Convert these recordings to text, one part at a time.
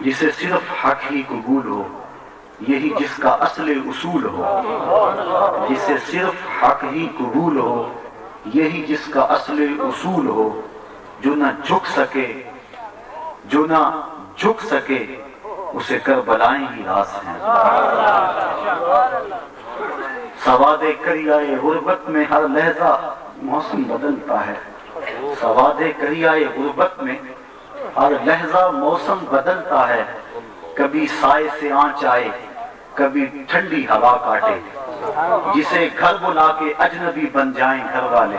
جسے صرف حق ہی قبول ہو، یہی جس کا اصل اصول ہو۔ جسے صرف حق ہی قبول ہو، یہی جس کا اصل اصول ہو۔ جو نہ جھک سکے، جو نہ جھک سکے، اسے کربلائیں ہی راس ہیں۔ سواد کریائے غربت میں ہر لہجہ موسم بدلتا ہے۔ سواد کریائے غربت میں ہر لہجہ موسم بدلتا ہے۔ کبھی سائے سے آنچ آئے، کبھی ٹھنڈی ہوا کاٹے۔ جسے گھر بلا کے اجنبی بن جائیں گھر والے۔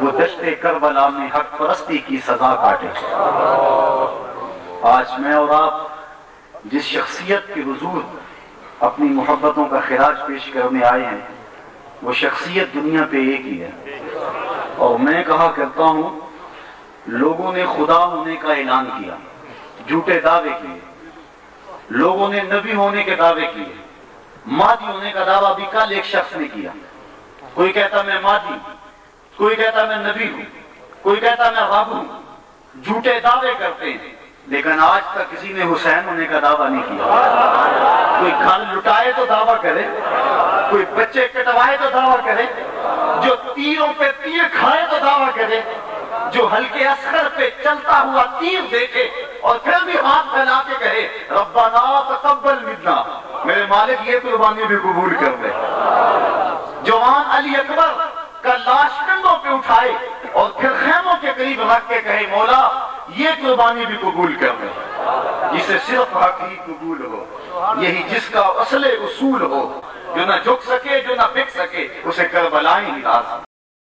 وہ دشت کربلا میں حق پرستی کی سزا کاٹے۔ آج میں اور آپ جس شخصیت کے حضور اپنی محبتوں کا خراج پیش کرنے آئے ہیں، وہ شخصیت دنیا پہ ایک ہی ہے۔ اور میں کہا کرتا ہوں لوگوں نے خدا ہونے کا اعلان کیا، جھوٹے دعوے کیے۔ لوگوں نے نبی ہونے کے دعوے کیے۔ مادی ہونے کا دعویٰ بھی کل ایک شخص نے کیا۔ کوئی کہتا میں مادی کوئی کہتا میں نبی ہوں، کوئی کہتا میں رب ہوں۔ جھوٹے دعوے کرتے ہیں، لیکن آج تک کسی نے حسین ہونے کا دعویٰ نہیں کیا۔ کوئی گھر لٹائے تو دعویٰ کرے، کوئی بچے کٹوائے تو دعویٰ کرے، جو تیروں پہ تیر کھائے تو دعویٰ کرے۔ جو ہلکے اثر پہ چلتا ہوا تیر دیکھے اور پھر بھی ہاتھ پھیلا کے کہے، ربنا تقبل منا. میرے مالک، یہ قربانی بھی قبول کر دے جوان علی اکبر کا لاش کنڈوں پہ اٹھائے اور پھر خیموں کے قریب رکھ کے کہے، مولا، یہ قربانی بھی قبول کر دے جسے صرف حق ہی قبول ہو۔ یہی جس کا اصل اصول ہو۔ جو نہ جھک سکے، جو نہ بک سکے، اسے کربلائیں ہی